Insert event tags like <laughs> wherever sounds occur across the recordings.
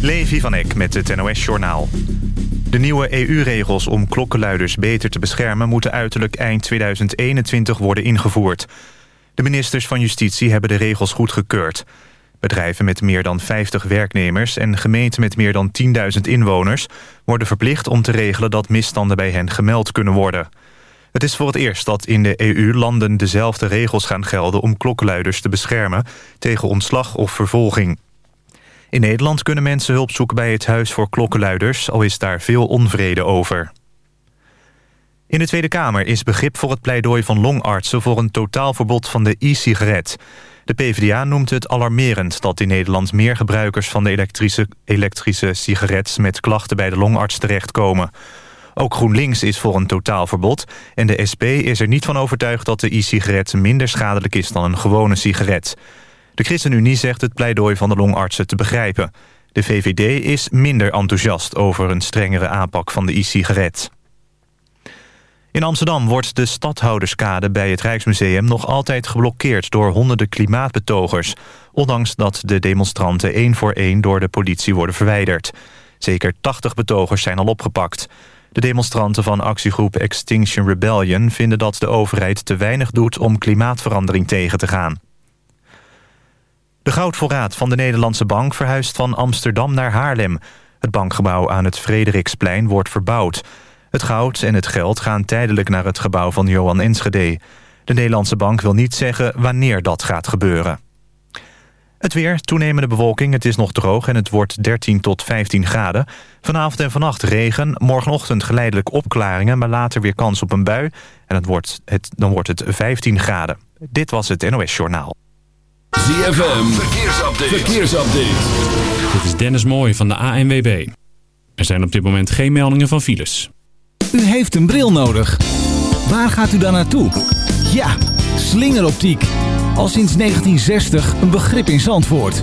Levi van Eck met het NOS-journaal. De nieuwe EU-regels om klokkenluiders beter te beschermen... moeten uiterlijk eind 2021 worden ingevoerd. De ministers van Justitie hebben de regels goedgekeurd. Bedrijven met meer dan 50 werknemers... en gemeenten met meer dan 10.000 inwoners... worden verplicht om te regelen dat misstanden bij hen gemeld kunnen worden. Het is voor het eerst dat in de EU landen dezelfde regels gaan gelden... om klokkenluiders te beschermen tegen ontslag of vervolging. In Nederland kunnen mensen hulp zoeken bij het Huis voor Klokkenluiders... al is daar veel onvrede over. In de Tweede Kamer is begrip voor het pleidooi van longartsen... voor een totaalverbod van de e-sigaret. De PvdA noemt het alarmerend dat in Nederland... meer gebruikers van de elektrische, elektrische sigaret... met klachten bij de longarts terechtkomen. Ook GroenLinks is voor een totaalverbod... en de SP is er niet van overtuigd dat de e-sigaret... minder schadelijk is dan een gewone sigaret... De ChristenUnie zegt het pleidooi van de longartsen te begrijpen. De VVD is minder enthousiast over een strengere aanpak van de e-sigaret. In Amsterdam wordt de stadhouderskade bij het Rijksmuseum nog altijd geblokkeerd door honderden klimaatbetogers, ondanks dat de demonstranten één voor één door de politie worden verwijderd. Zeker 80 betogers zijn al opgepakt. De demonstranten van actiegroep Extinction Rebellion vinden dat de overheid te weinig doet om klimaatverandering tegen te gaan. De goudvoorraad van de Nederlandse Bank verhuist van Amsterdam naar Haarlem. Het bankgebouw aan het Frederiksplein wordt verbouwd. Het goud en het geld gaan tijdelijk naar het gebouw van Johan Enschede. De Nederlandse Bank wil niet zeggen wanneer dat gaat gebeuren. Het weer, toenemende bewolking, het is nog droog en het wordt 13 tot 15 graden. Vanavond en vannacht regen, morgenochtend geleidelijk opklaringen... maar later weer kans op een bui en het wordt het, dan wordt het 15 graden. Dit was het NOS Journaal. ZFM, verkeersupdate. verkeersupdate. Dit is Dennis Mooij van de ANWB. Er zijn op dit moment geen meldingen van files. U heeft een bril nodig. Waar gaat u dan naartoe? Ja, slingeroptiek. Al sinds 1960 een begrip in Zandvoort.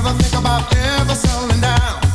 ever think about ever settling down?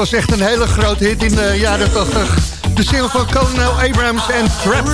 Was echt een hele grote hit in de jaren 80. De single van Colonel Abrams en Traps.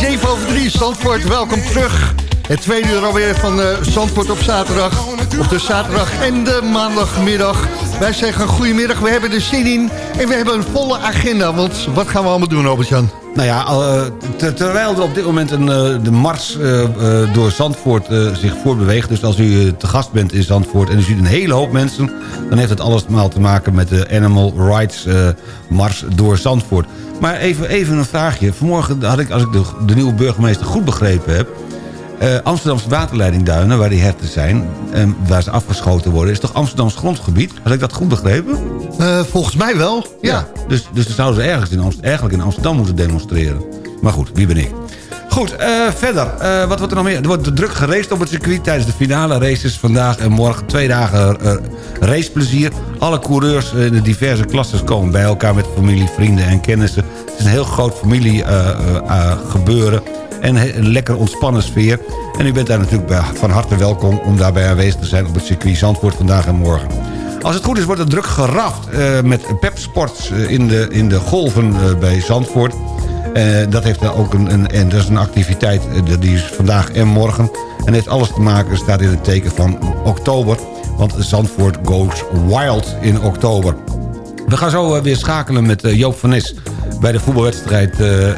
7 over 3, Zandvoort, welkom terug. Het tweede uur alweer van uh, Zandvoort op zaterdag. Op de zaterdag en de maandagmiddag. Wij zeggen goedemiddag, we hebben er zin in. En we hebben een volle agenda, want wat gaan we allemaal doen, Robert-Jan? Nou ja, uh, terwijl er op dit moment een, uh, de mars uh, door Zandvoort zich voortbeweegt... dus als u te gast bent in Zandvoort en u ziet een hele hoop mensen... dan heeft het allemaal te maken met de Animal Rights Mars door Zandvoort. Maar even, even een vraagje. Vanmorgen had ik, als ik de, de nieuwe burgemeester goed begrepen heb... Uh, Amsterdamse waterleidingduinen, waar die herten zijn... en waar ze afgeschoten worden, is toch Amsterdams grondgebied? Had ik dat goed begrepen? Uh, volgens mij wel, ja. dus, dus dan zouden ze ergens in Amsterdam, eigenlijk in Amsterdam moeten demonstreren. Maar goed, wie ben ik? Goed, uh, verder. wat wordt er nog meer? Er wordt druk geraced op het circuit tijdens de finale races vandaag en morgen. Twee dagen raceplezier. Alle coureurs in de diverse klasses komen bij elkaar met familie, vrienden en kennissen. Het is een heel groot familie gebeuren en een lekker ontspannen sfeer. En u bent daar natuurlijk van harte welkom om daarbij aanwezig te zijn op het circuit Zandvoort vandaag en morgen. Als het goed is wordt er druk geraft uh, met Pep Sports uh, in, de, in de golven uh, bij Zandvoort. dat heeft ook een, een, en dat is een activiteit die is vandaag en morgen. En heeft alles te maken, staat in het teken van oktober. Want Zandvoort goes wild in oktober. We gaan zo weer schakelen met Joop van Nes bij de voetbalwedstrijd uh,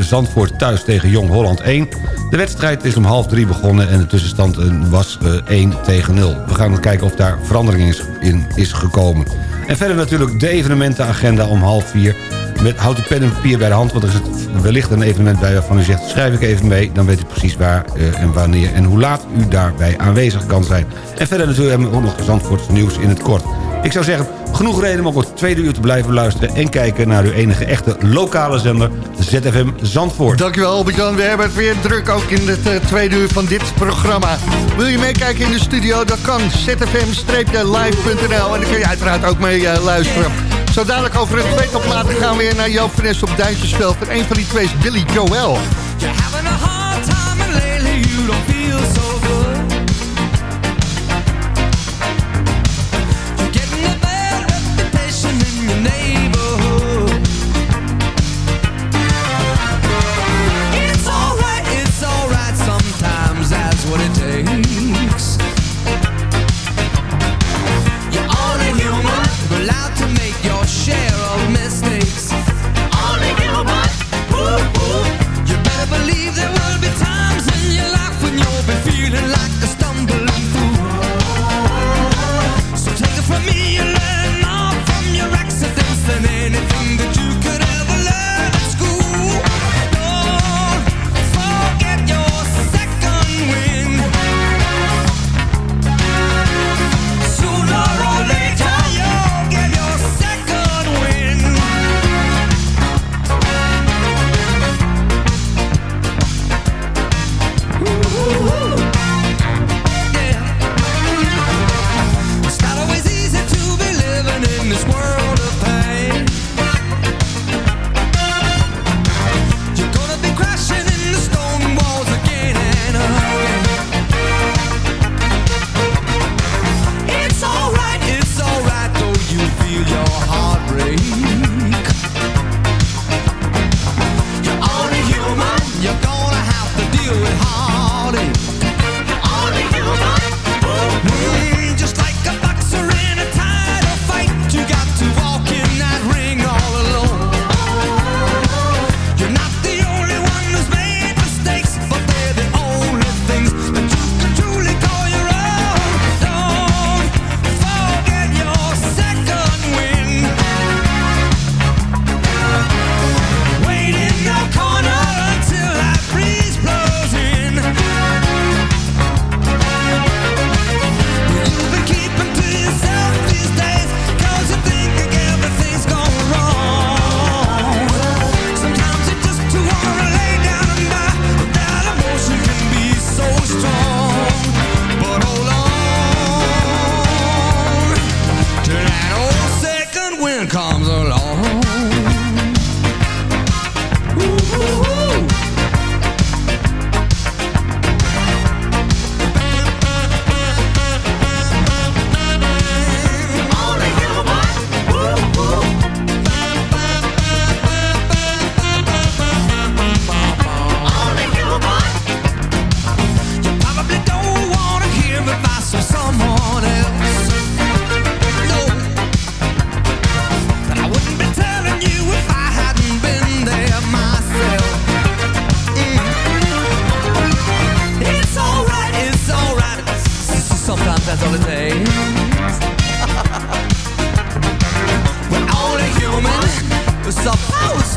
Zandvoort thuis tegen Jong Holland 1. De wedstrijd is om half drie begonnen en de tussenstand was 1 tegen 0. We gaan kijken of daar verandering in is gekomen. En verder natuurlijk de evenementenagenda om half vier. Met, houd de pen en papier bij de hand, want er is wellicht een evenement bij waarvan u zegt... schrijf ik even mee, dan weet u precies waar en wanneer en hoe laat u daarbij aanwezig kan zijn. En verder natuurlijk hebben we ook nog Zandvoorts nieuws in het kort. Ik zou zeggen, genoeg reden om op het tweede uur te blijven luisteren... en kijken naar uw enige echte lokale zender, ZFM Zandvoort. Dankjewel Albert-Jan, we hebben het weer druk ook in het uh, tweede uur van dit programma. Wil je meekijken in de studio, dat kan zfm-live.nl... en dan kun je uiteraard ook mee uh, luisteren. Zo dadelijk over een tweetal platen gaan we weer naar Joop van op Duintjesveld... en een van die twee is Billy Joel. there will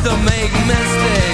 To make mistakes.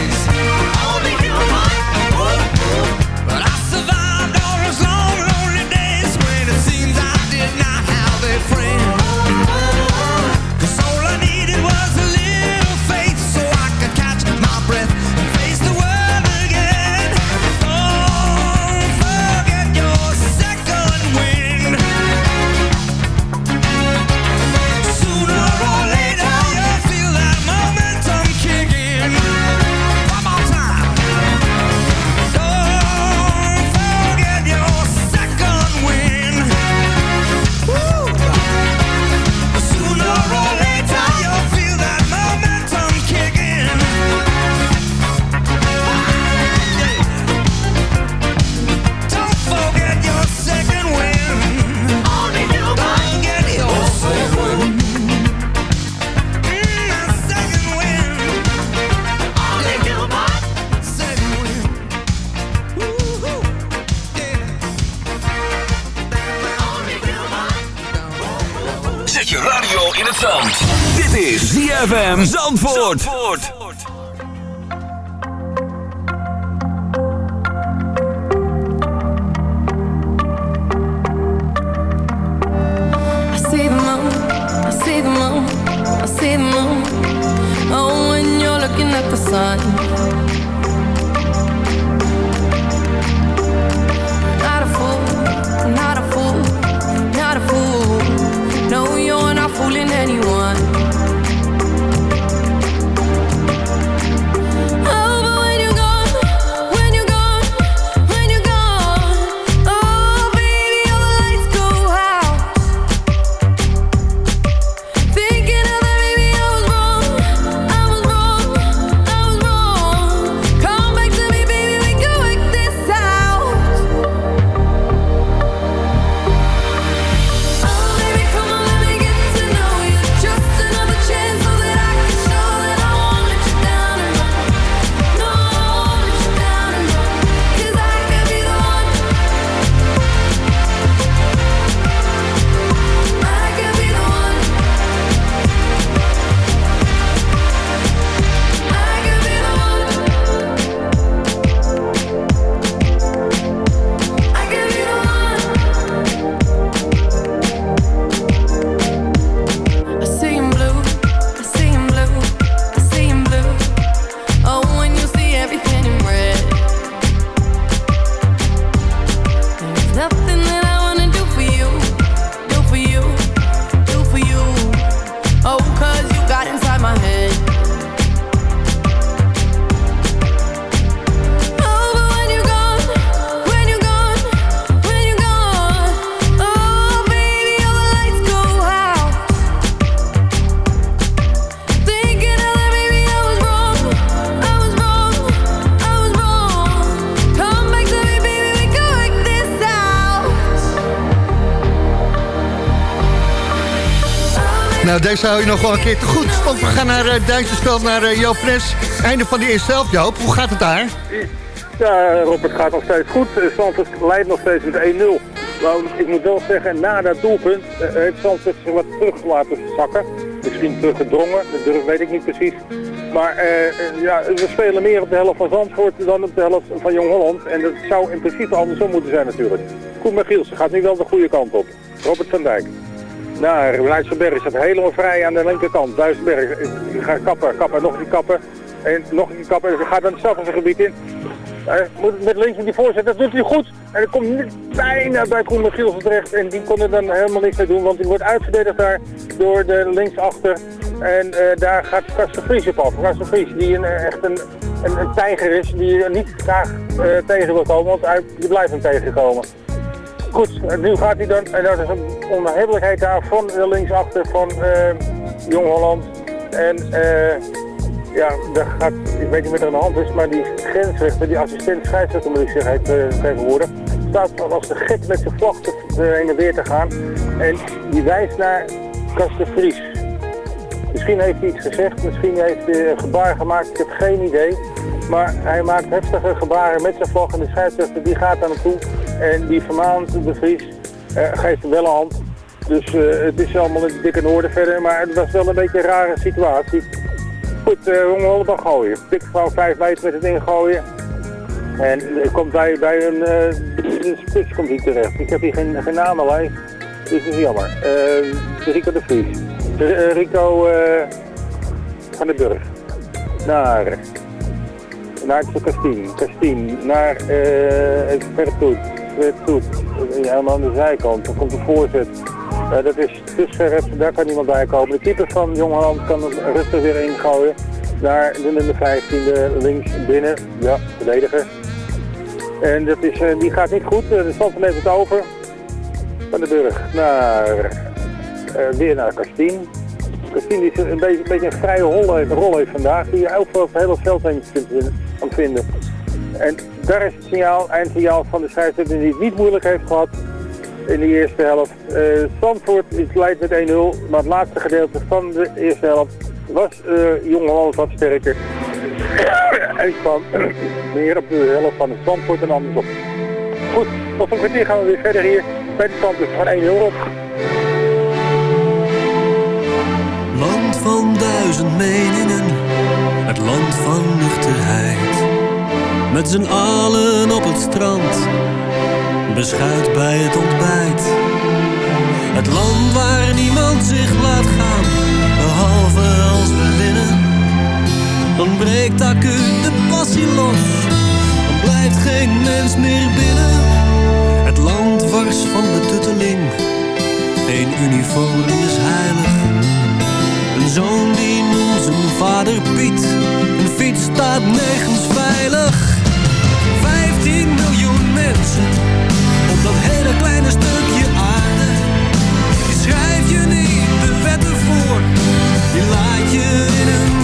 Deze hou je nog wel een keer te goed. Want we gaan naar uh, naar uh, Fres. Einde van de eerste helft, Joop. Hoe gaat het daar? Ja, Rob, het gaat nog steeds goed. Eh, Zandvoort leidt nog steeds met 1-0. Nou, ik moet wel zeggen, na dat doelpunt eh, heeft Zandvoort zich wat terug laten zakken. Misschien teruggedrongen, durf, weet ik niet precies. Maar ja, we spelen meer op de helft van Zandvoort dan op de helft van Jong Holland. En dat zou in principe andersom moeten zijn natuurlijk. Koen Michielsen gaat nu wel de goede kant op. Robert van Dijk. Nou, Leidsenberg staat helemaal vrij aan de linkerkant. Duisenberg gaat kappen, kappen, nog een kappen. En nog een kappen. En gaat dan het strafgebied in. Moet met links met die voorzet, dat doet hij goed. En hij komt bijna bij Koen Michielsen terecht. En die kon er dan helemaal niks mee doen, want die wordt uitverdedigd daar door de linksachter. En eh, daar gaat Karsten Vries op af. Karsten Vries, die een, eh, echt een, een, tijger is, die niet graag eh, tegen wil komen, want hij, die blijft hem tegenkomen. Goed, nu gaat hij dan, en dat is een onhebbelijkheid daar van linksachter van eh, Jong Holland. En eh, ja, daar gaat, ik weet niet wat er aan de hand is, maar die grensrechter, die assistent scheidsrechter moet ik zeggen, heet tegenwoordig, staat als de gek met zijn vlag te, heen en weer te gaan. En die wijst naar Kasten Vries. Misschien heeft hij iets gezegd, misschien heeft hij een gebaar gemaakt, ik heb geen idee. Maar hij maakt heftige gebaren met zijn vlag en de scheidsrechter die gaat daar naartoe. En die vermaant de Vries, uh, geeft wel een hand. Dus uh, het is allemaal in dikke orde verder, maar het was wel een beetje een rare situatie. Goed, uh, we allemaal gooien. Dik gewoon 5 meter met het ingooien. En komt bij, bij een, een spits komt hij terecht. Ik heb hier geen, geen namenlijst, dus dat is jammer. Rico de Vries. Rico van den Burg. Naar, naar Kastien. Kastien. Naar uh, Vertoet. Vertoet. Helemaal aan de zijkant. Dan komt de voorzet. Uh, dat is tussen, daar kan niemand bij komen. De keeper van Jong Holland kan het rustig weer ingooien. Naar de nummer 15, links binnen. Ja, verdediger. En dat is, uh, die gaat niet goed. Uh, de stand neemt het over. Van de Burg naar, weer naar Kastien. Kastien is een beetje een, beetje een vrije rol heeft, heeft vandaag. Die je over het hele veld heen kan vinden. En daar is het signaal, eindsignaal van de scheidsrechter die het niet moeilijk heeft gehad in de eerste helft. Uh, is leidt met 1-0, maar het laatste gedeelte van de eerste helft was uh, Jong Holland wat sterker. <coughs> en kwam <coughs> meer op de helft van de Zandvoort en andersom. Goed, tot een kwartier gaan we weer verder hier bij de stand van 1-0 op. Land van duizend meningen, het land van nuchterheid. Met z'n allen op het strand, beschuit bij het ontbijt. Het land waar niemand zich laat gaan, behalve als we winnen. Dan breekt acuut de passie los, dan blijft geen mens meer binnen. Het land wars van de tutteling, geen uniform is heilig. Een zoon die noemt zijn vader Piet, een fiets staat nergens veilig. 15 miljoen mensen op dat hele kleine stukje aarde. Die schrijf je niet de wetten voor, die laat je in hun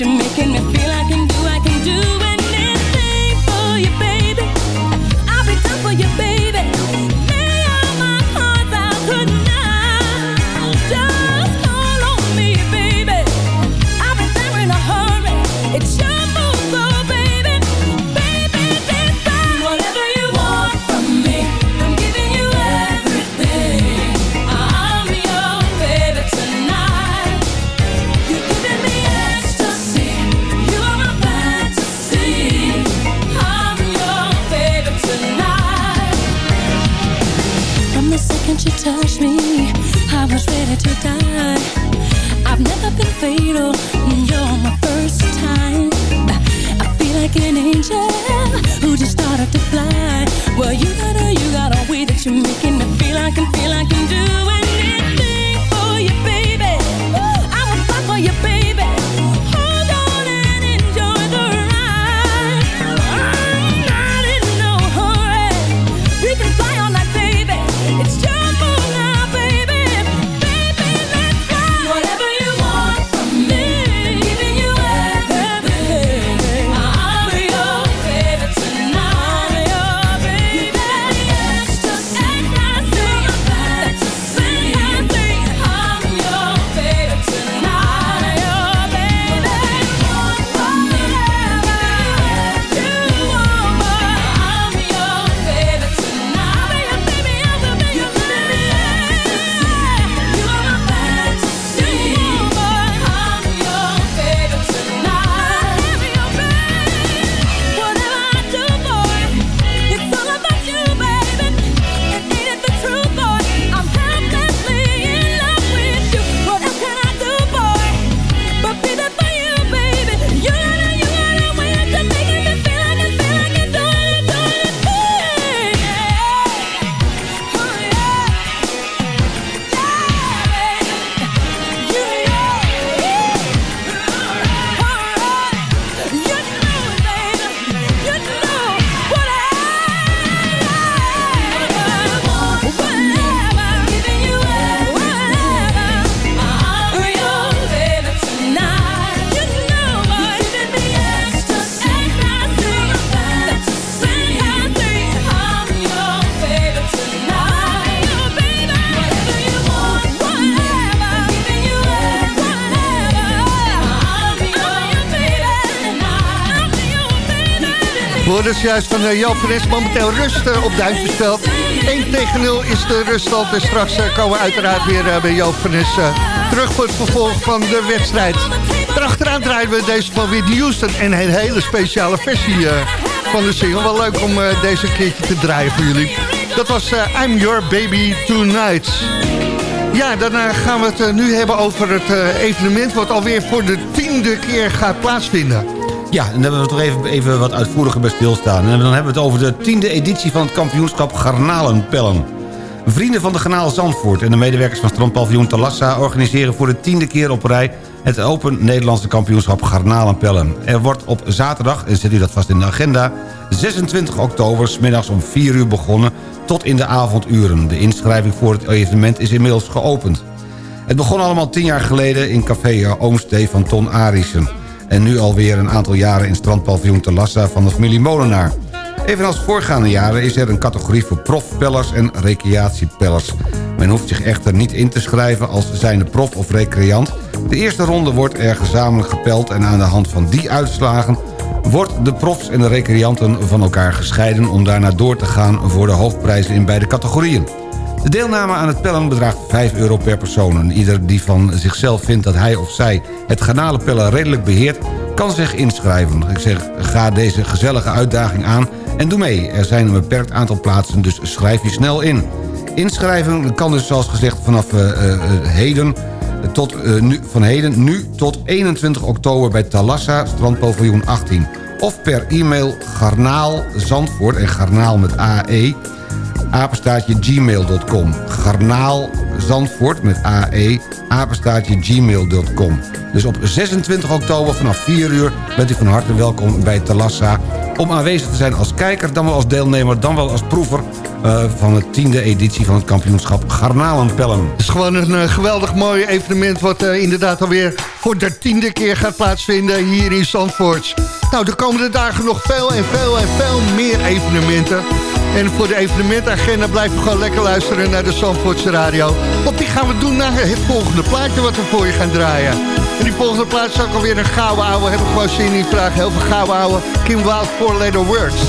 you're making me feel Hoorden dus juist van uh, Jan Fres momenteel rust eh, op Duintjesveld. 1 tegen 0 is de ruststand. En straks eh, komen we uiteraard weer eh, bij Jan Fres terug voor het vervolg van de wedstrijd. Daarachteraan draaien we deze van Whitney Houston. En een hele speciale versie eh, van de single. Wel leuk om eh, deze keertje te draaien voor jullie. Dat was eh, I'm Your Baby Tonight. Ja, daarna gaan we het eh, nu hebben over het eh, evenement... wat alweer voor de tiende keer gaat plaatsvinden. Ja, en daar hebben we toch even, even wat uitvoeriger bij stilstaan. En dan hebben we het over de tiende editie van het kampioenschap Garnalenpellen. Vrienden van de Garnaal Zandvoort en de medewerkers van strandpaviljoen Talassa... organiseren voor de tiende keer op rij het Open Nederlandse kampioenschap Garnalenpellen. Er wordt op zaterdag, en zet u dat vast in de agenda... 26 oktober, smiddags om 4 uur begonnen tot in de avonduren. De inschrijving voor het evenement is inmiddels geopend. Het begon allemaal tien jaar geleden in café Oomstee van Ton Arissen. En nu alweer een aantal jaren in strandpaviljoen Talassa van de familie Molenaar. Evenals voorgaande jaren is er een categorie voor profpellers en recreatiepellers. Men hoeft zich echter niet in te schrijven als zijnde prof of recreant. De eerste ronde wordt er gezamenlijk gepeld en aan de hand van die uitslagen... wordt de profs en de recreanten van elkaar gescheiden... om daarna door te gaan voor de hoofdprijzen in beide categorieën. De deelname aan het pellen bedraagt 5 euro per persoon. Ieder die van zichzelf vindt dat hij of zij het garnalenpellen redelijk beheert... kan zich inschrijven. Ik zeg, ga deze gezellige uitdaging aan en doe mee. Er zijn een beperkt aantal plaatsen, dus schrijf je snel in. Inschrijven kan dus zoals gezegd vanaf uh, uh, heden... Tot, uh, nu, van heden nu tot 21 oktober bij Talassa, strandpaviljoen 18. Of per e-mail garnaal Zandvoort en garnaal met AE apenstaatje gmail.com. Garnaal Zandvoort met AE, apenstaartje gmail.com. Dus op 26 oktober vanaf 4 uur bent u van harte welkom bij Talassa... om aanwezig te zijn als kijker, dan wel als deelnemer... dan wel als proever eh, van de tiende editie van het kampioenschap Garnalenpellen. Het is gewoon een eh, geweldig mooi evenement... wat eh, inderdaad alweer voor de tiende keer gaat plaatsvinden hier in Zandvoort. Nou, de komende dagen nog veel en veel en veel meer evenementen. En voor de evenementagenda blijf gewoon lekker luisteren naar de Zandvoortse radio. Want die gaan we doen naar het volgende plaatje wat we voor je gaan draaien. En die volgende plaatje is ook alweer een gouden ouwe. Heb ik gewoon zin in vraag. Heel veel gouden ouwe. Kim Wild, Four Letter Words.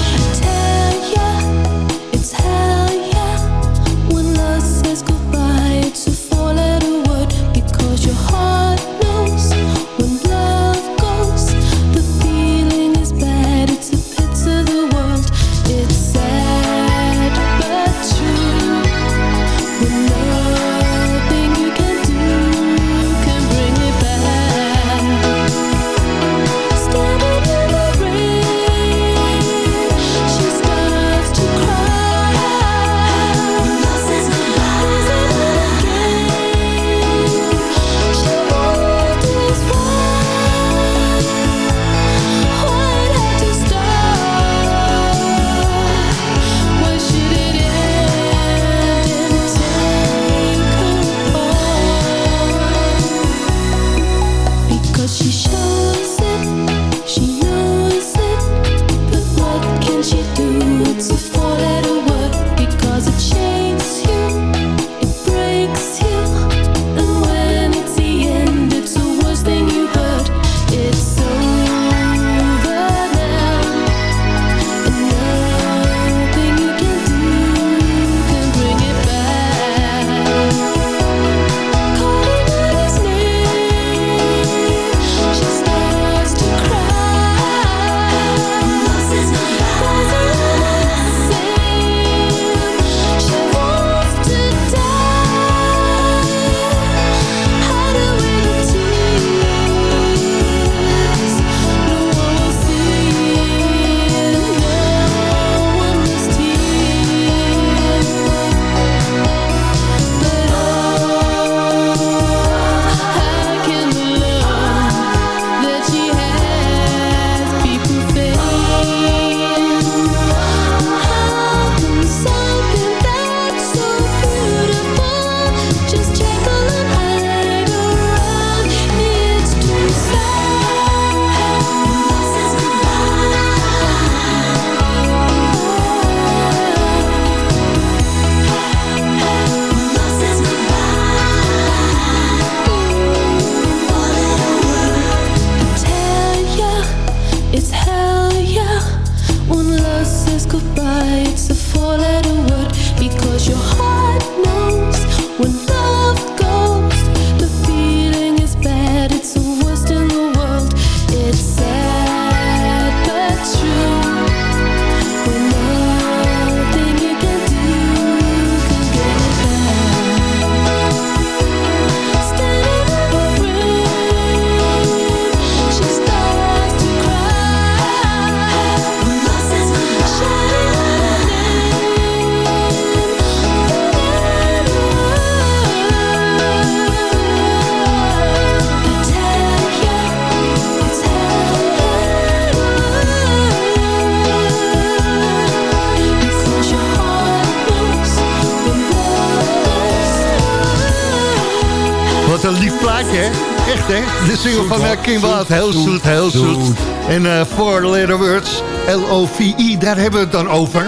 Plaatje, hè? Echt, hè? De single van uh, Kim. Heel zoet, heel zoet. En eh Four Letter Words, L-O-V-I, daar hebben we het dan over.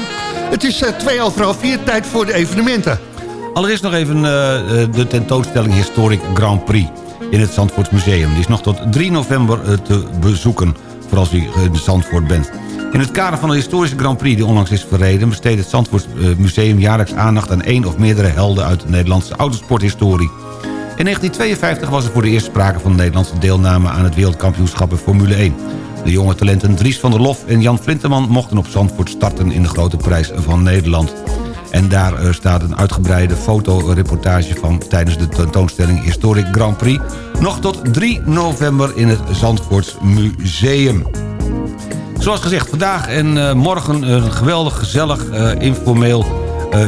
Het is eh, twee over half vier, tijd voor de evenementen. Allereerst nog even eh, eh, de tentoonstelling Historic Grand Prix in het Zandvoorts Museum. Die is nog tot 3 november eh, te bezoeken, voor als u in Zandvoort bent. In het kader van de historische Grand Prix die onlangs is verreden... besteedt het Zandvoorts eh, Museum jaarlijks aandacht aan één of meerdere helden... uit de Nederlandse autosporthistorie. In 1952 was er voor de eerste sprake van Nederlandse deelname... aan het wereldkampioenschap Formule 1. De jonge talenten Dries van der Lof en Jan Flinteman... mochten op Zandvoort starten in de grote prijs van Nederland. En daar eh, staat een uitgebreide fotoreportage van... tijdens de tentoonstelling Historic Grand Prix... nog tot 3 november in het Zandvoorts Museum. Zoals gezegd, vandaag en eh, morgen een geweldig gezellig, eh, informeel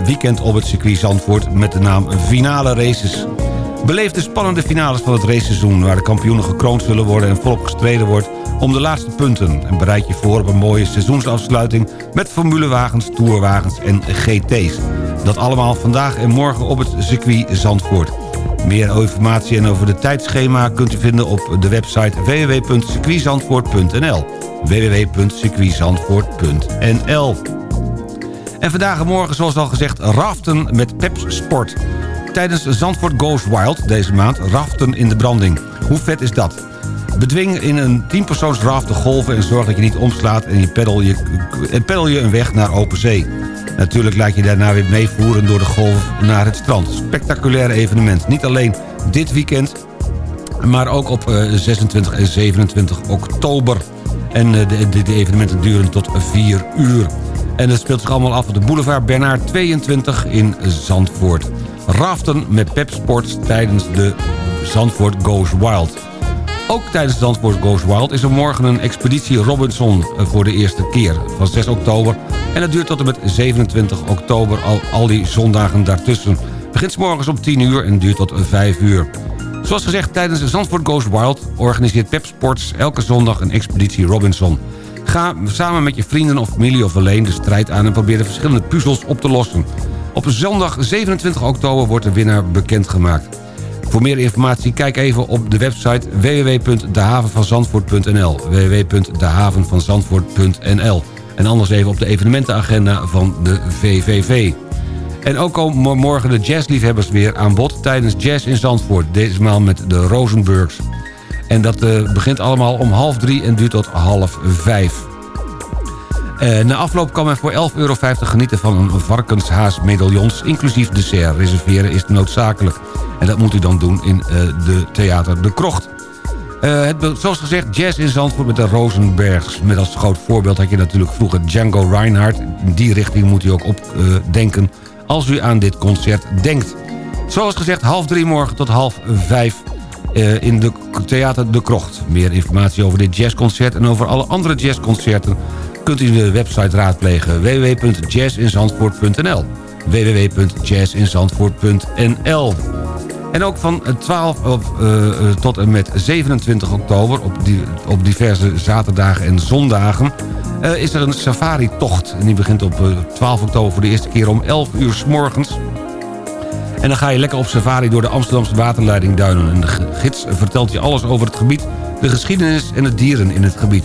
weekend op het circuit Zandvoort... met de naam Finale Races. Beleef de spannende finales van het raceseizoen... waar de kampioenen gekroond zullen worden en volop gestreden wordt om de laatste punten. En bereid je voor op een mooie seizoensafsluiting... met formulewagens, tourwagens en GT's. Dat allemaal vandaag en morgen op het circuit Zandvoort. Meer informatie en over de tijdschema kunt u vinden op de website www.circuitzandvoort.nl www.circuitzandvoort.nl En vandaag en morgen, zoals al gezegd, raften met Peps Sport. Tijdens Zandvoort Goes Wild deze maand raften in de branding. Hoe vet is dat? Bedwing in een 10-persoons raft de golven en zorg dat je niet omslaat... en je peddel je, en peddel je een weg naar open zee. Natuurlijk laat je daarna weer meevoeren door de golf naar het strand. Spectaculair evenement. Niet alleen dit weekend, maar ook op eh, 26 en 27 oktober. En eh, de evenementen duren tot 4 uur. En het speelt zich allemaal af op de boulevard Bernard 22 in Zandvoort. Raften met Pep Sports tijdens de Zandvoort Goes Wild. Ook tijdens Zandvoort Goes Wild is er morgen een expeditie Robinson eh, voor de eerste keer. Van 6 oktober en dat duurt tot en met 27 oktober, al, die zondagen daartussen. Begint morgens om 10 uur en duurt tot 5 uur. Zoals gezegd, tijdens de Zandvoort Goes Wild organiseert Pep Sports elke zondag een expeditie Robinson. Ga samen met je vrienden of familie of alleen de strijd aan... en probeer de verschillende puzzels op te lossen. Op zondag 27 oktober wordt de winnaar bekendgemaakt. Voor meer informatie kijk even op de website www.dehavenvanzandvoort.nl www.dehavenvanzandvoort.nl En anders even op de evenementenagenda van de VVV. En ook komen morgen de jazzliefhebbers weer aan bod tijdens Jazz in Zandvoort. Deze maal met de Rosenbergs. En dat eh, begint allemaal om half drie en duurt tot half vijf. Eh, na afloop kan men voor 11,50 euro genieten van een varkenshaasmedaillons... inclusief dessert. Reserveren is noodzakelijk. En dat moet u dan doen in eh, de Theater De Krocht. Eh, het, zoals gezegd, jazz in Zandvoort met de Rosenbergs. Met als groot voorbeeld had je natuurlijk vroeger Django Reinhardt. In die richting moet u ook opdenken denken als u aan dit concert denkt. Zoals gezegd, half drie morgen tot half vijf in de Theater De Krocht. Meer informatie over dit jazzconcert en over alle andere jazzconcerten... kunt u de website raadplegen www.jazzinzandvoort.nl www.jazzinzandvoort.nl En ook van 12 of, eh, eh, tot en met 27 oktober... op, die, op diverse zaterdagen en zondagen... eh, is er een safari-tocht. En die begint op eh, 12 oktober voor de eerste keer om 11 uur s morgens... En dan ga je lekker op safari door de Amsterdamse waterleidingduinen. En de gids vertelt je alles over het gebied, de geschiedenis en de dieren in het gebied.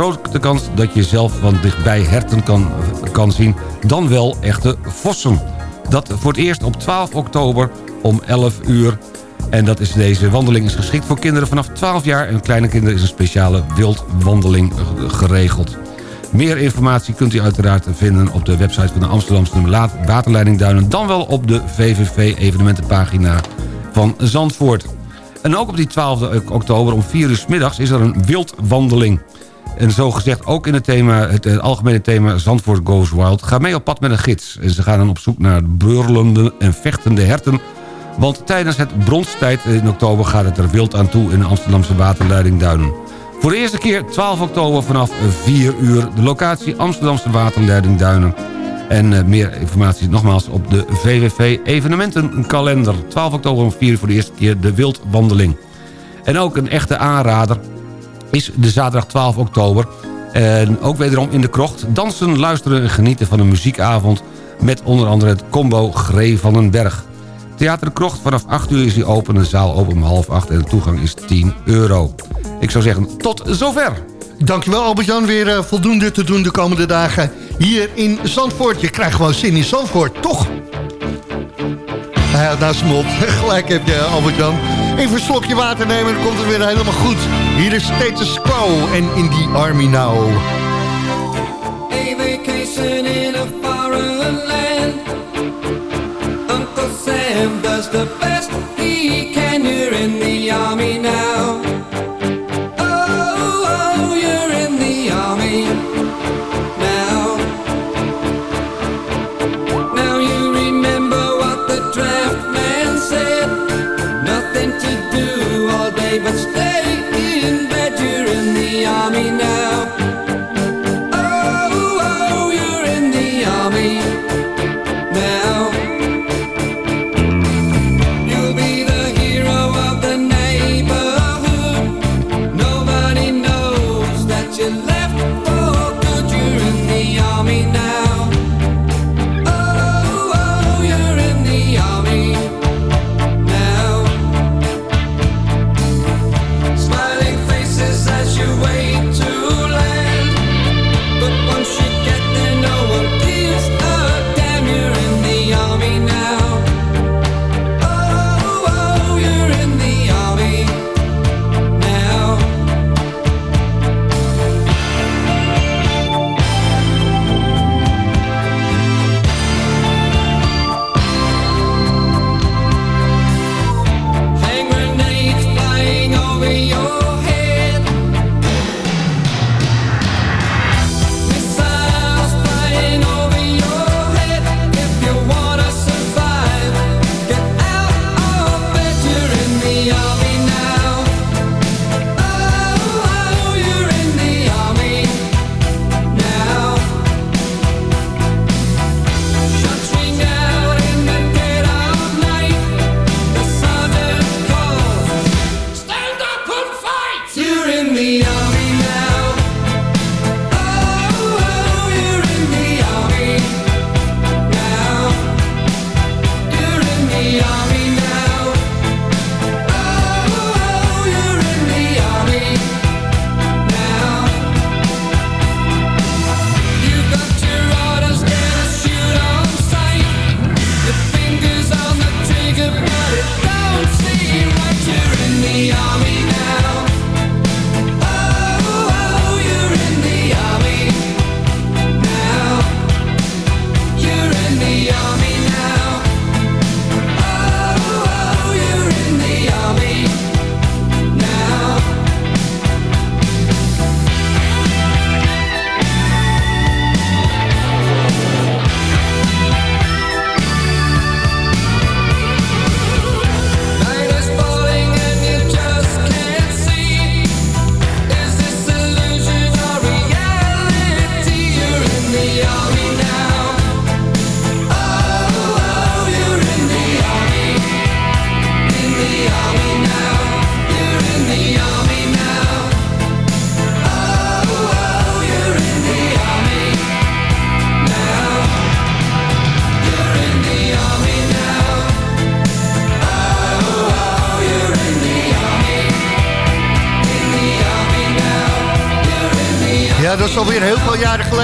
Grote kans dat je zelf van dichtbij herten kan, kan zien, dan wel echte vossen. Dat voor het eerst op 12 oktober om 11 uur. En dat is, deze wandeling is geschikt voor kinderen vanaf 12 jaar... en kleine kinderen is een speciale wildwandeling geregeld. Meer informatie kunt u uiteraard vinden op de website van de Amsterdamse La- Waterleidingduinen... dan wel op de VVV-evenementenpagina van Zandvoort. En ook op die 12 oktober om 4 uur middags is er een wildwandeling. En zo gezegd ook in het, thema, het, eh, algemene thema Zandvoort Goes Wild. Ga mee op pad met een gids. En ze gaan dan op zoek naar beurlende en vechtende herten... Want tijdens het bronstijd in oktober gaat het er wild aan toe in de Amsterdamse waterleidingduinen. Voor de eerste keer 12 oktober vanaf 4 uur. De locatie Amsterdamse waterleidingduinen. En eh, meer informatie nogmaals op de VVV evenementenkalender. 12 oktober om 4 uur voor de eerste keer de wildwandeling. En ook een echte aanrader is de zaterdag 12 oktober. En ook wederom in de krocht. Dansen, luisteren en genieten van een muziekavond... met onder andere het combo Gree van den Berg. Theater de Krocht, vanaf 8 uur is hij open. De zaal open om half 8 en de toegang is 10 euro. Ik zou zeggen, tot zover. Dankjewel Albert-Jan, weer eh, voldoende te doen de komende dagen hier in Zandvoort. Je krijgt gewoon zin in Zandvoort, toch? Naast zijn mond. <laughs> Gelijk heb je Albert-Jan. Even een slokje water nemen, dan komt het weer helemaal goed. Hier is Status Quo en In The Army Now. A vacation in a foreign land. Uncle Sam does the best he can. You're in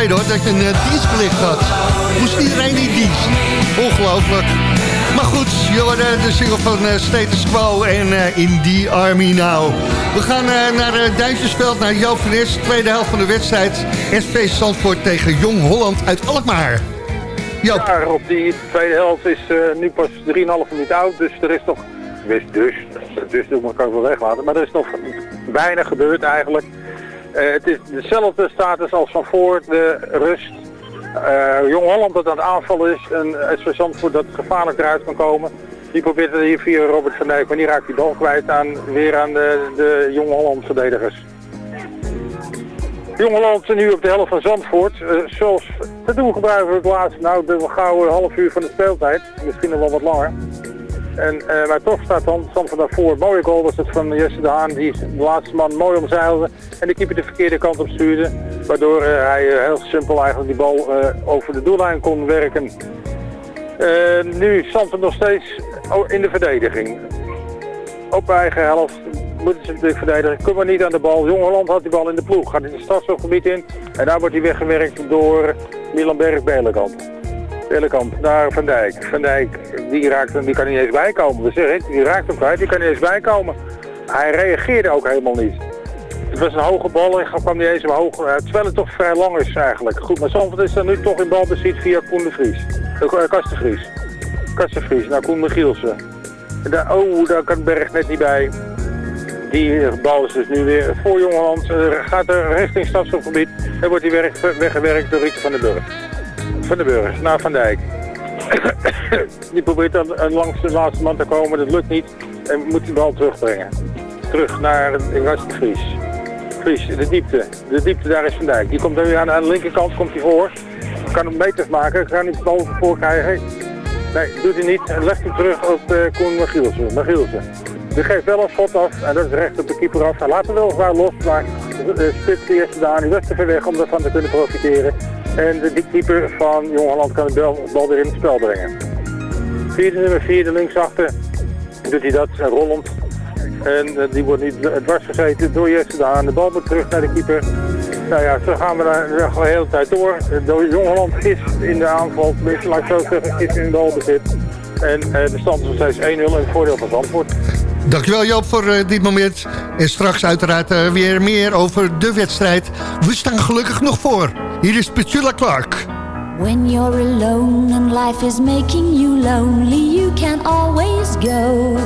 dat je een uh, dienstplicht had. Moest iedereen in dienst. Ongelooflijk. Maar goed, je hoorde de single van uh, Status Quo en uh, In The Army Now. We gaan naar Duitsersveld, naar Joop van. Tweede helft van de wedstrijd. SV Zandvoort tegen Jong Holland uit Alkmaar. Ja, Rob, die tweede helft is nu pas 3,5 minuten oud. Dus er is nog... Dus, dus, dus ik kan ik wel weglaten. Maar er is nog weinig gebeurd eigenlijk. Het is dezelfde status als van voor de rust. Uh, Jong Holland dat aan het aanvallen is en SV Zandvoort dat gevaarlijk eruit kan komen. Die probeert het hier via Robert van Dijk, maar die raakt die bal kwijt aan, weer aan de, de Jong Holland verdedigers. Jong Holland nu op de helft van Zandvoort. Uh, zoals te doen gebruiken we het laatst, nou de gouden half uur van de speeltijd. Misschien nog wel wat langer. En, uh, maar toch staat Zandvoort daarvoor. Mooie goal was het van Jesse de Haan. Die de laatste man mooi omzeilde. En de keeper de verkeerde kant op stuurde. Waardoor uh, hij uh, heel simpel eigenlijk die bal over de doellijn kon werken. nu Zandvoort nog steeds in de verdediging. Op eigen helft moeten ze de verdedigen. Kom maar niet aan de bal. Jong Holland had die bal in de ploeg. Gaat in het stadsgebied in. En daar wordt hij weggewerkt door Milan Berg-Belenkamp. Bellenkamp naar Van Dijk. Van Dijk, die, raakt die kan niet eens bijkomen. We zeggen, die raakt hem kwijt, die kan niet eens bijkomen. Hij reageerde ook helemaal niet. Het was een hoge bal en kwam niet eens omhoog. Uh, terwijl het toch vrij lang is eigenlijk. Goed, maar Zandvoort is dan nu toch in balbezit via Koen de Vries. Uh, Kastenvries. Kastenvries naar Koen de Gielsen. Daar, oh, daar kan Berg net niet bij. Die bal is dus nu weer voor Jongeland. Gaat er richting stadsgebied en wordt hij weggewerkt door Rieke van den Burg. Van den Burg naar Van Dijk. <coughs> die probeert dan langs de laatste man te komen, dat lukt niet. En moet die bal terugbrengen. Terug naar de Vries. Vries, de diepte. De diepte, daar is Van Dijk. Die komt nu aan, aan de linkerkant komt hij voor. Kan hem meters maken, kan niet de bal voor krijgen. Nee, doet hij niet. En legt hem terug op uh, Koen Magielsen. Magielsen. Die geeft wel een schot af en dat is recht op de keeper af. Hij laat hem wel zwaar los, maar de spits de eerste. Die was te ver weg om daarvan te kunnen profiteren. En de keeper van Jong kan de bal weer in het spel brengen. Vierde nummer vierde linksachter doet hij dat rollend. En die wordt niet dwars gezeten door Jesse Daan. De bal moet terug naar de keeper. Nou ja, zo gaan we daar de hele tijd door. De Jong is in de aanval, laat ik zo zeggen, is in balbezit. En de stand is nog steeds 1-0 in het voordeel van Zandvoort. Dankjewel Joop voor uh, dit moment. En straks uiteraard uh, weer meer over de wedstrijd. We staan gelukkig nog voor. Hier is Petula Clark. When you're alone and life is making you lonely, you can always go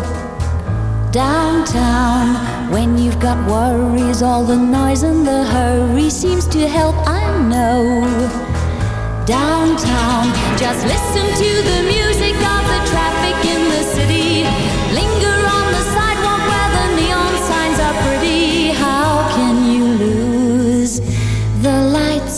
downtown. When you've got worries, all the noise and the hurry seems to help, I know. Downtown, just listen to the music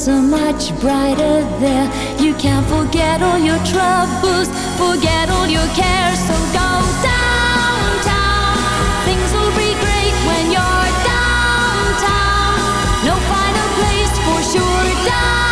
are much brighter there. You can't forget all your troubles, forget all your cares. So go downtown. Things will be great when you're downtown. No final place for sure downtown.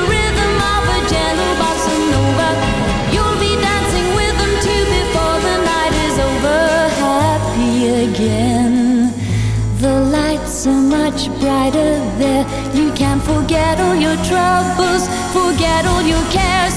forget all your troubles, forget all your cares.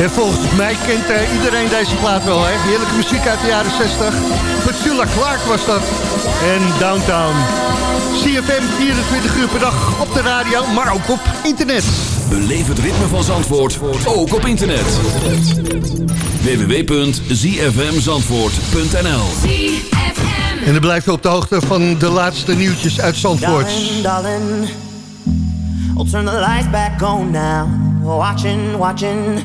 En volgens mij kent eh, iedereen deze plaat wel, hè? Heerlijke muziek uit de jaren 60. Petula Clark was dat. En Downtown. CFM 24 uur per dag op de radio, maar ook op internet. Beleef het ritme van Zandvoort, ook op internet. www.zfmzandvoort.nl En dan blijf je op de hoogte van de laatste nieuwtjes uit Zandvoort. Darling, darling, I'll turn the lights back on now. Watching, watching,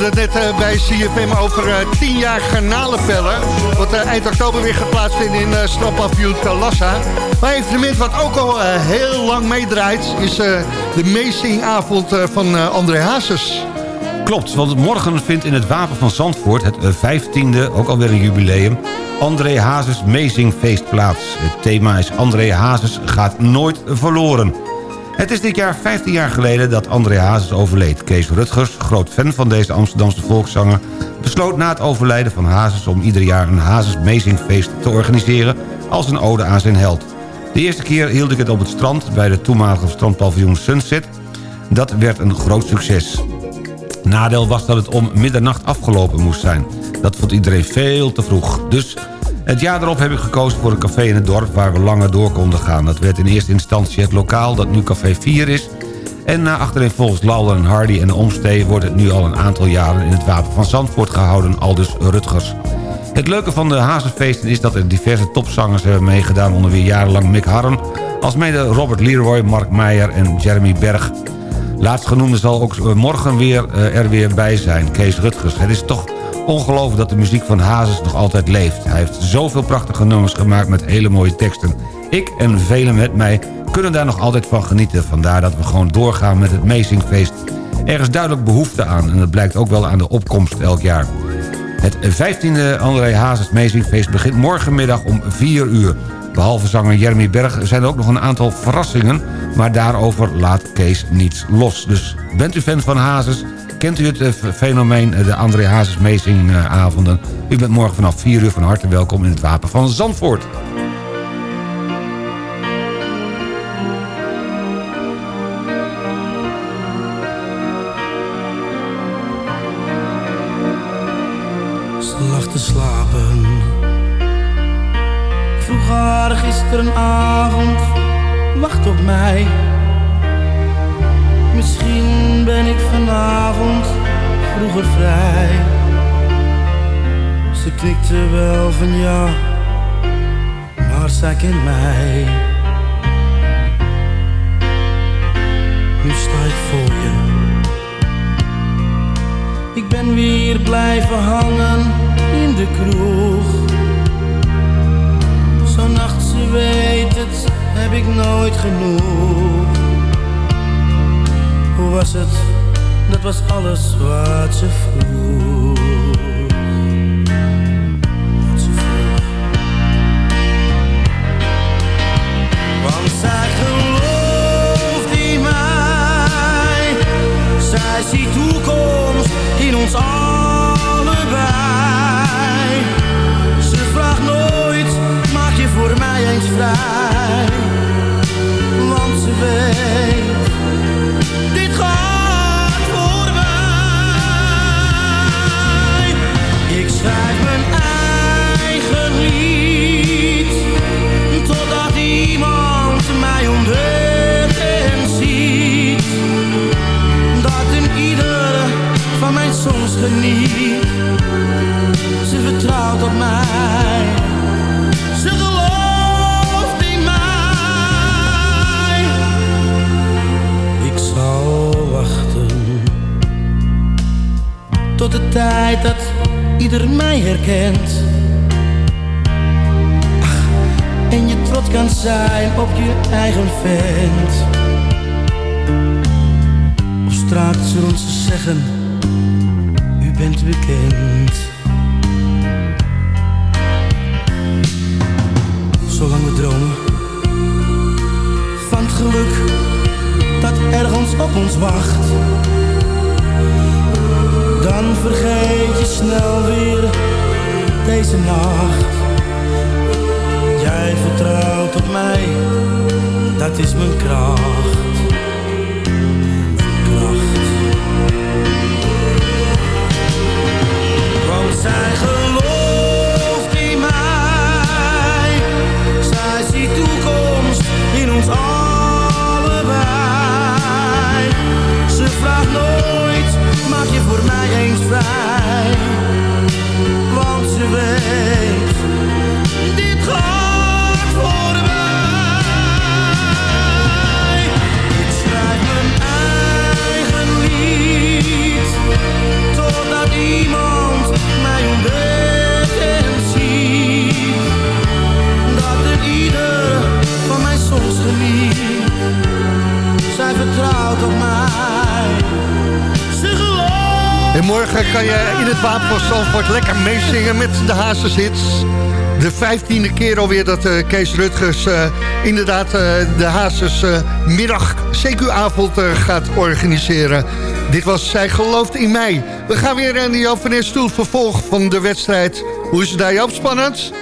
hadden het net eh, bij CFM over eh, 10 jaar garnalenpellen. Wat eh, eind oktober weer geplaatst vindt in uh, strandpavioen Talassa. Maar een evenement wat ook al eh, heel lang meedraait... is eh, de meezingavond eh, van eh, André Hazes. Klopt, want morgen vindt in het Wapen van Zandvoort... het eh, 15e, ook alweer een jubileum... André Hazes Meezingfeest plaats. Het thema is André Hazes gaat nooit verloren. Het is dit jaar 15 jaar geleden dat André Hazes overleed. Kees Rutgers, groot fan van deze Amsterdamse volkszanger... besloot na het overlijden van Hazes om ieder jaar een Hazes Meezingfeest te organiseren... als een ode aan zijn held. De eerste keer hield ik het op het strand bij de toenmalige strandpaviljoen Sunset. Dat werd een groot succes. Nadeel was dat het om middernacht afgelopen moest zijn. Dat vond iedereen veel te vroeg. Dus Het jaar erop heb ik gekozen voor een café in het dorp waar we langer door konden gaan. Dat werd in eerste instantie het lokaal dat nu Café 4 is. En na achtereenvolgens Laurel en Hardy en de Omstee... wordt het nu al een aantal jaren in het Wapen van Zandvoort gehouden, aldus Rutgers. Het leuke van de Hazenfeesten is dat er diverse topzangers hebben meegedaan... onder wie jarenlang Mick Harren, als mede Robert Leroy, Mark Meijer en Jeremy Berg. Laatstgenoemde zal ook morgen weer, eh, er weer bij zijn, Kees Rutgers. Het is toch ongelooflijk dat de muziek van Hazes nog altijd leeft. Hij heeft zoveel prachtige nummers gemaakt met hele mooie teksten. Ik en velen met mij kunnen daar nog altijd van genieten. Vandaar dat we gewoon doorgaan met het Amazingfeest. Er is duidelijk behoefte aan en dat blijkt ook wel aan de opkomst elk jaar. Het 15e André Hazes Amazingfeest begint morgenmiddag om 4 uur. Behalve zanger Jeremy Berg zijn er ook nog een aantal verrassingen... maar daarover laat Kees niets los. Dus bent u fan van Hazes? Kent u het eh, fenomeen, eh, de André Hazes Amazing-avonden? U bent morgen vanaf 4 uur van harte welkom in het Wapen van Zandvoort. Te slapen. Vroeg wacht op mij. Vroeger vrij. Ze knikte wel van ja, maar zij kent mij. Nu sta ik voor je. Ik ben weer blijven hangen in de kroeg. Zo'n nacht, ze weet het, heb ik nooit genoeg. Hoe was het? Dat was alles wat ze vroeg. Want zij gelooft in mij. Zij ziet toekomst in ons allebei. Ze vraagt nooit, maak je voor mij eens vrij. Want ze weet, geniet. Ze vertrouwt op mij. Ze gelooft in mij. Ik zal wachten. Tot de tijd dat ieder mij herkent. En je trots kan zijn op je eigen vent. Op straat zullen ze zeggen, bent bekend. Zolang we dromen van het geluk dat ergens op ons wacht. Dan vergeet je snel weer deze nacht. Jij vertrouwt op mij, dat is mijn kracht. Vertrouwt op mij. Ze gelooft En morgen kan je in het Wapen van Zandvoort lekker meezingen met de Hazeshits. De vijftiende keer alweer dat eh, Kees Rutgers eh, inderdaad eh, de Hazes eh, middag CQ-avond eh, gaat organiseren. Dit was Zij gelooft in mij. We gaan weer aan de Joop van Stoel vervolg van de wedstrijd. Hoe is het daar Joop, spannend?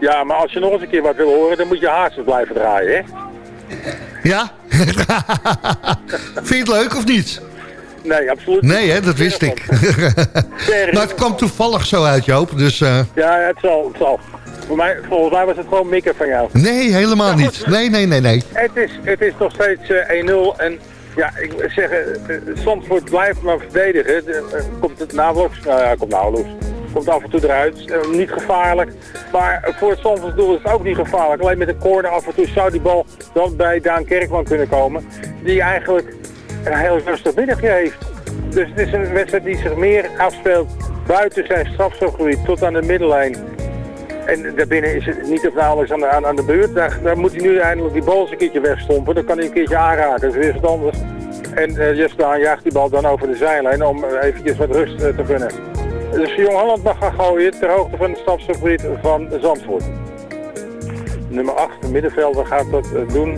Ja, maar als je nog eens een keer wat wil horen, dan moet je haastens blijven draaien, hè? Ja? <laughs> Vind je het leuk of niet? Nee, absoluut Nee, hè, dat wist ik. <laughs> maar het kwam toevallig zo uit, Joop. Dus, eh, Ja, het zal, het zal. Voor mij, volgens mij was het gewoon mikken van jou. Nee, helemaal niet. Nee, nee, nee, nee. Het is, het is nog steeds eh, 1-0 en ja, ik wil zeggen, eh, Zandvoort blijft maar verdedigen. De, eh, komt het nauwelijks, nou ja, komt nauwelijks. Komt af en toe eruit. Eh, niet gevaarlijk. Maar voor het Zandvoorts doel is het ook niet gevaarlijk. Alleen met de corner af en toe zou die bal dan bij Daan Kerkman kunnen komen. Die eigenlijk een heel rustig middagje heeft. Dus het is een wedstrijd die zich meer afspeelt buiten zijn strafschopgebied tot aan de middenlijn. En daarbinnen is het niet of nauwelijks aan de, aan, aan de beurt. Daar, daar moet hij nu eindelijk die bal eens een keertje wegstompen. Dan kan hij een keertje aanraken. Dat is weer wat. En eh Jesper jaagt die bal dan over de zijlijn om eh, eventjes wat rust eh, te kunnen. Dus Jong Holland mag gaan gooien ter hoogte van het stapsgebied van Zandvoort. Nummer 8, de middenvelder, gaat dat eh, doen.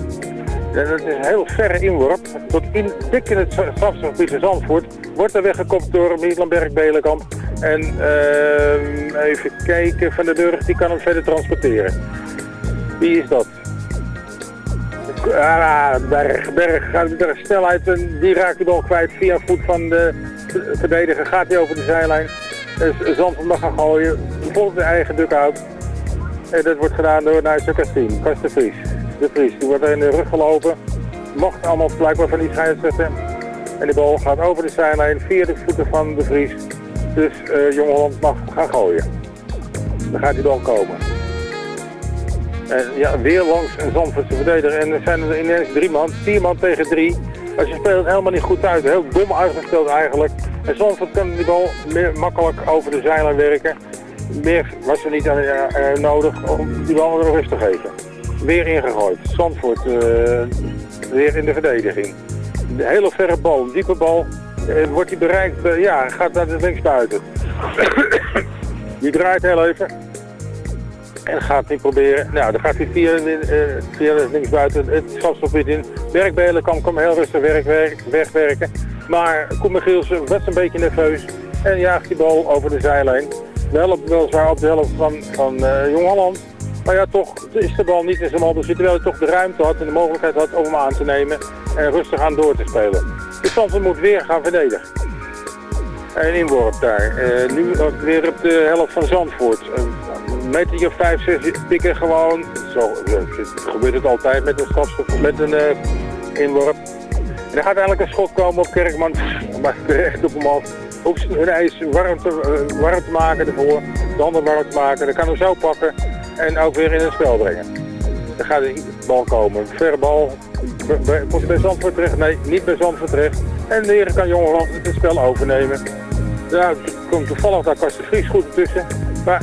En het is een heel verre inworp. Tot in, dik in het strafgebied van Zandvoort. Wordt er weggekopt door Mietlandberg Belenkamp. En ehm, even kijken, Van der Burg die kan hem verder transporteren. Wie is dat? Ah, Berg. Berg gaat er snelheid en die raakt de bal kwijt via voet van de verdediger. Gaat hij over de zijlijn. Dus Zandvoort mag gaan gooien. Volgt de eigen duck-out. En dat wordt gedaan door Nijsse Kastien. Kast de Vries. De Vries, die wordt in de rug gelopen. Mocht allemaal blijkbaar van die scheidsrechter. En de bal gaat over de zijlijn via de voeten van de Vries. Dus eh Jong Holland mag gaan gooien. Dan gaat die bal komen. En ja, weer langs een Zandvoortse verdediger. En er zijn er ineens drie man, vier man tegen drie. Als speelt het helemaal niet goed uit. Heel dom uitgespeeld eigenlijk. En Zandvoort kan die bal meer makkelijk over de zijlijn werken. Meer was er niet aan, eh, nodig om die bal weer rust te geven. Weer ingegooid. Zandvoort eh, weer in de verdediging. De hele verre bal, een diepe bal. Wordt die bereikt, ja, gaat naar de linksbuiten. <coughs> die draait heel even. En gaat hij proberen, nou dan gaat hij via, eh via de linksbuiten het strafstofgebied in. Werkbelen kan hem heel rustig werk, werk, wegwerken. Maar Koen Michielsen was een beetje nerveus en jaagt die bal over de zijlijn. Wel op, weliswaar op de helft van, van eh, Jong Holland. Maar ja, toch is de bal niet in zijn balbezit, terwijl hij toch de ruimte had en de mogelijkheid had om hem aan te nemen en rustig aan door te spelen. Dus Zandvoort moet weer gaan verdedigen. En inworp daar. Eh, nu weer op de helft van Zandvoort. Een metertje of 5, 6 pikken gewoon. Zo eh, gebeurt het altijd met een strafschop, met een eh, inworp. En er gaat eigenlijk een schot komen op Kerkman. <laughs> Maar recht op hem af. Hoeft hun ijs warm te, eh, warm te maken ervoor. De handen warm te maken. Dan kan hem zo pakken. En ook weer in het spel brengen. Dan gaat de bal komen. Verre bal. Komt bij Zandvoort terecht? Nee, niet bij Zandvoort terecht. En de kan Jong Holland het spel overnemen. Ja, er komt toevallig daar de Vries goed tussen. Maar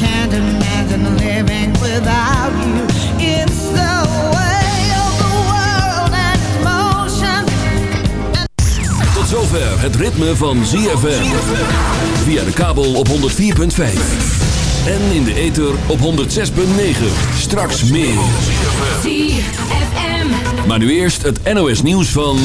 can't imagine living without you. It's the way of the world and motion. Tot zover het ritme van ZFM. Via de kabel op 104.5. En in de ether op 106.9. Straks meer. ZFM. Maar nu eerst het NOS nieuws van...